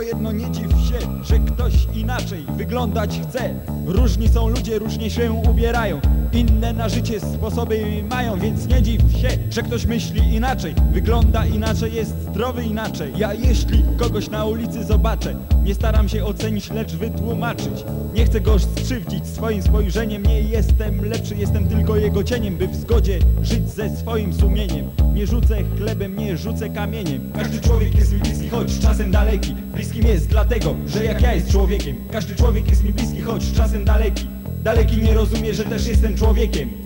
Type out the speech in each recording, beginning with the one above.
jedno nie dziw się, że ktoś inaczej wyglądać chce. Różni są ludzie, różnie się ubierają Inne na życie sposoby mają, więc nie dziw się, że ktoś myśli inaczej. Wygląda inaczej, jest zdrowy inaczej. Ja jeśli kogoś na ulicy zobaczę Nie staram się ocenić, lecz wytłumaczyć. Nie chcę go skrzywdzić swoim spojrzeniem Nie jestem lepszy, jestem tylko jego cieniem By w zgodzie żyć ze swoim sumieniem. Nie rzucę chlebem, nie rzucę kamieniem. Każdy człowiek jest mi bliski, choć czasem daleki. Bliskim jest dlatego, że jak ja jest człowiekiem. Każdy człowiek jest mi bliski, choć czasem daleki Daleki nie rozumie, że też jestem człowiekiem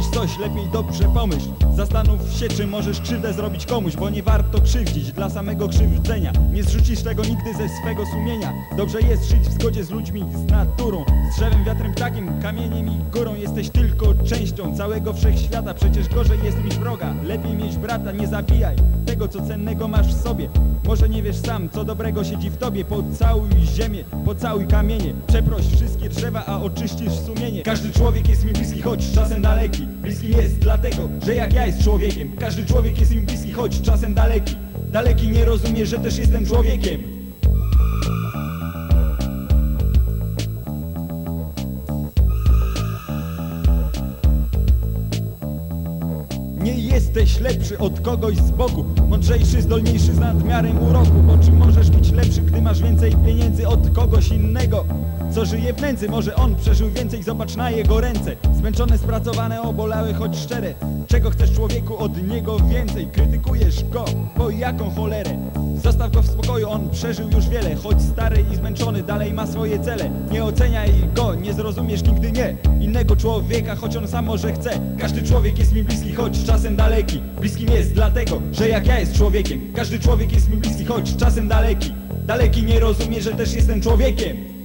Zanim powiesz coś, lepiej dobrze pomyśl. Zastanów się, czy możesz krzywdę zrobić komuś Bo nie warto krzywdzić. Dla samego krzywdzenia Nie zrzucisz tego nigdy ze swego sumienia. Dobrze jest żyć w zgodzie z ludźmi, z naturą Z drzewem, wiatrem, ptakiem, kamieniem i górą. Jesteś tylko częścią całego wszechświata. Przecież gorzej jest mieć wroga. Lepiej mieć brata, nie zabijaj tego, co cennego masz w sobie. Może nie wiesz sam, co dobrego siedzi w tobie. Pocałuj ziemię, pocałuj kamienie. Przeproś wszystkie drzewa, a oczyścisz sumienie. Każdy człowiek jest mi bliski, choć czasem daleki Bliski jest dlatego, że jak ja jest człowiekiem. Każdy człowiek jest mi bliski, choć czasem daleki. Daleki nie rozumie, że też jestem człowiekiem Nie jesteś lepszy od kogoś z boku. Mądrzejszy, zdolniejszy z nadmiarem uroku. Bo czy możesz być lepszy, gdy masz więcej pieniędzy od kogoś innego? Co żyje w nędzy, może on przeżył więcej? Zobacz na jego ręce. Zmęczone, spracowane, obolałe, choć szczere. Czego chcesz człowieku od niego więcej? Krytykujesz go, bo jaką cholerę Zostaw go w spokoju, on przeżył już wiele. Choć stary i zmęczony, dalej ma swoje cele. Nie oceniaj go, nie zrozumiesz nigdy nie Innego człowieka, choć on sam może chce. Każdy człowiek jest mi bliski, choć czasem daleki. Bliskim jest dlatego, że jak ja jest człowiekiem. Każdy człowiek jest mi bliski, choć czasem daleki. Daleki nie rozumie, że też jestem człowiekiem